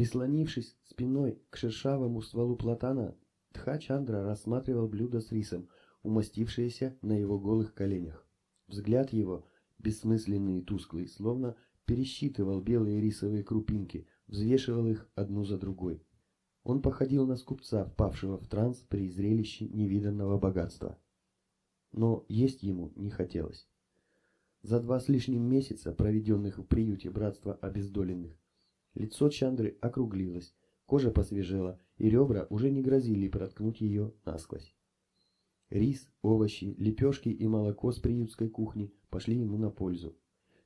Прислонившись спиной к шершавому стволу платана, Тха-Чандра рассматривал блюдо с рисом, умастившееся на его голых коленях. Взгляд его, бессмысленный и тусклый, словно пересчитывал белые рисовые крупинки, взвешивал их одну за другой. Он походил на скупца, впавшего в транс при зрелище невиданного богатства. Но есть ему не хотелось. За два с лишним месяца, проведенных в приюте братства обездоленных, лицо Чандры округлилось, кожа посвежела, и ребра уже не грозили проткнуть ее насквозь. Рис, овощи, лепешки и молоко с приютской кухни пошли ему на пользу.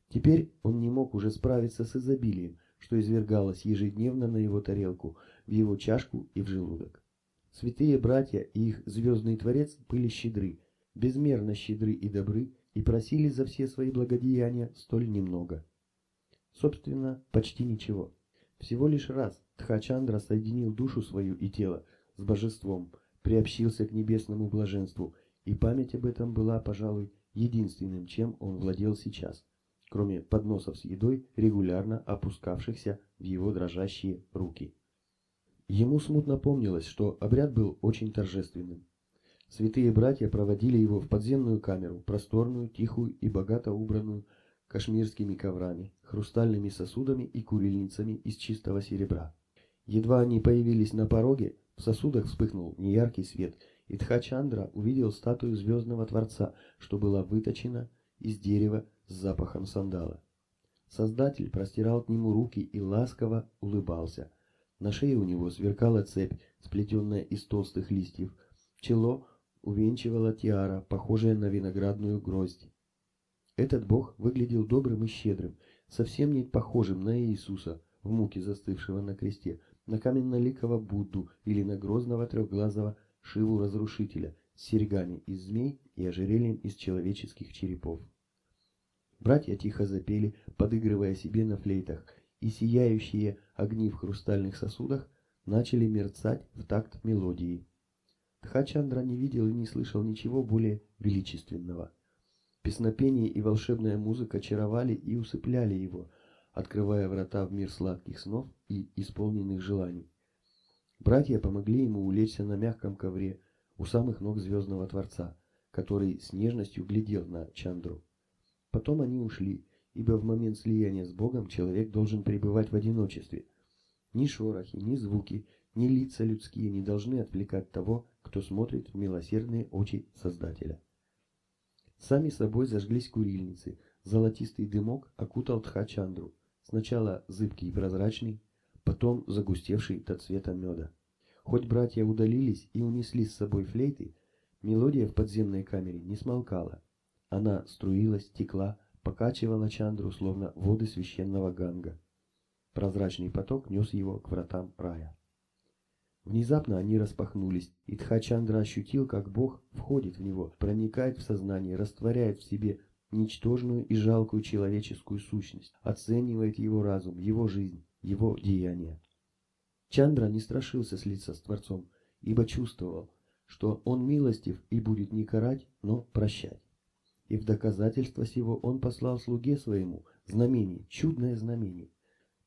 Теперь он не мог уже справиться с изобилием, что извергалось ежедневно на его тарелку, в его чашку и в желудок. Святые братья и их звездный творец были щедры, безмерно щедры и добры, и просили за все свои благодеяния столь немного. Собственно, почти ничего. Всего лишь раз Тхачандра соединил душу свою и тело с божеством, приобщился к небесному блаженству, и память об этом была, пожалуй, единственным, чем он владел сейчас, кроме подносов с едой, регулярно опускавшихся в его дрожащие руки. Ему смутно помнилось, что обряд был очень торжественным. Святые братья проводили его в подземную камеру, просторную, тихую и богато убранную кашмирскими коврами, хрустальными сосудами и курильницами из чистого серебра. Едва они появились на пороге, в сосудах вспыхнул неяркий свет, и Тхачандра увидел статую звездного Творца, что была выточена из дерева с запахом сандала. Создатель простирал к нему руки и ласково улыбался. На шее у него сверкала цепь, сплетенная из толстых листьев. Чело увенчивала тиара, похожая на виноградную гроздь. Этот бог выглядел добрым и щедрым, совсем не похожим на Иисуса, в муке застывшего на кресте, на каменно-ликого Будду или на грозного трехглазого Шиву-разрушителя с серьгами из змей и ожерельем из человеческих черепов. Братья тихо запели, подыгрывая себе на флейтах, и сияющие огни в хрустальных сосудах начали мерцать в такт мелодии. Тхачандра не видел и не слышал ничего более величественного. Песнопение и волшебная музыка чаровали и усыпляли его, открывая врата в мир сладких снов и исполненных желаний. Братья помогли ему улечься на мягком ковре у самых ног Звездного Творца, который с нежностью глядел на Чандру. Потом они ушли, ибо в момент слияния с Богом человек должен пребывать в одиночестве. Ни шорохи, ни звуки, ни лица людские не должны отвлекать того, кто смотрит в милосердные очи Создателя. Сами собой зажглись курильницы, золотистый дымок окутал Тхачандру, сначала зыбкий и прозрачный, потом загустевший до цвета меда. Хоть братья удалились и унесли с собой флейты, мелодия в подземной камере не смолкала. Она струилась, текла, покачивала Чандру, словно воды священного ганга. Прозрачный поток нес его к вратам рая. Внезапно они распахнулись, и Тхачандра ощутил, как Бог входит в него, проникает в сознание, растворяет в себе ничтожную и жалкую человеческую сущность, оценивает его разум, его жизнь, его деяния. Чандра не страшился слиться с Творцом, ибо чувствовал, что он милостив и будет не карать, но прощать. И в доказательство сего он послал слуге своему знамение, чудное знамение.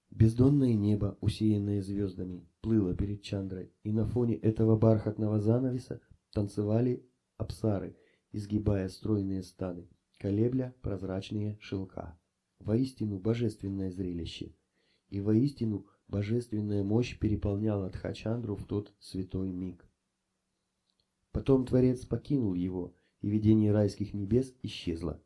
Бездонное небо, усеянное звездами, плыло перед Чандрой, и на фоне этого бархатного занавеса танцевали апсары, изгибая стройные станы, колебля прозрачные шелка. Воистину божественное зрелище. И воистину божественная мощь переполняла Тхачандру в тот святой миг. Потом Творец покинул его, и видение райских небес исчезло.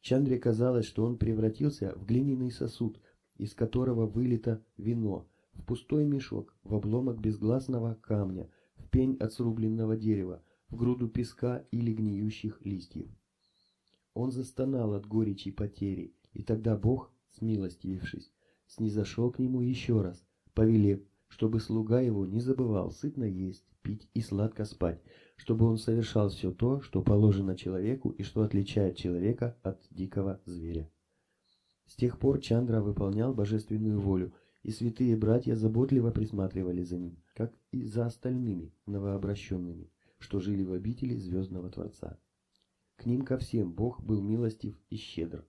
Чандре казалось, что он превратился в глиняный сосуд, из которого вылито вино, в пустой мешок, в обломок безгласного камня, в пень от срубленного дерева, в груду песка или гниющих листьев. Он застонал от горечи потери, и тогда Бог, смилостивившись, снизошел к нему еще раз, повелев, чтобы слуга его не забывал сытно есть, пить и сладко спать, чтобы он совершал все то, что положено человеку и что отличает человека от дикого зверя. С тех пор Чандра выполнял божественную волю, и святые братья заботливо присматривали за ним, как и за остальными новообращенными, что жили в обители Звездного Творца. К ним ко всем Бог был милостив и щедр.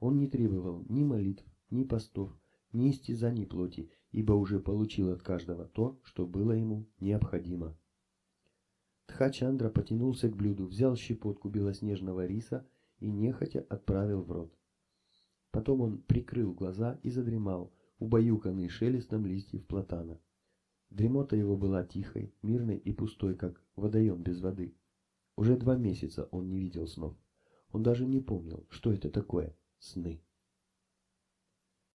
Он не требовал ни молитв, ни постов, ни истязаний плоти, ибо уже получил от каждого то, что было ему необходимо. Тхачандра потянулся к блюду, взял щепотку белоснежного риса и нехотя отправил в рот. Потом он прикрыл глаза и задремал, убаюканный шелестом листьев платана. Дремота его была тихой, мирной и пустой, как водоем без воды. Уже два месяца он не видел снов. Он даже не помнил, что это такое сны.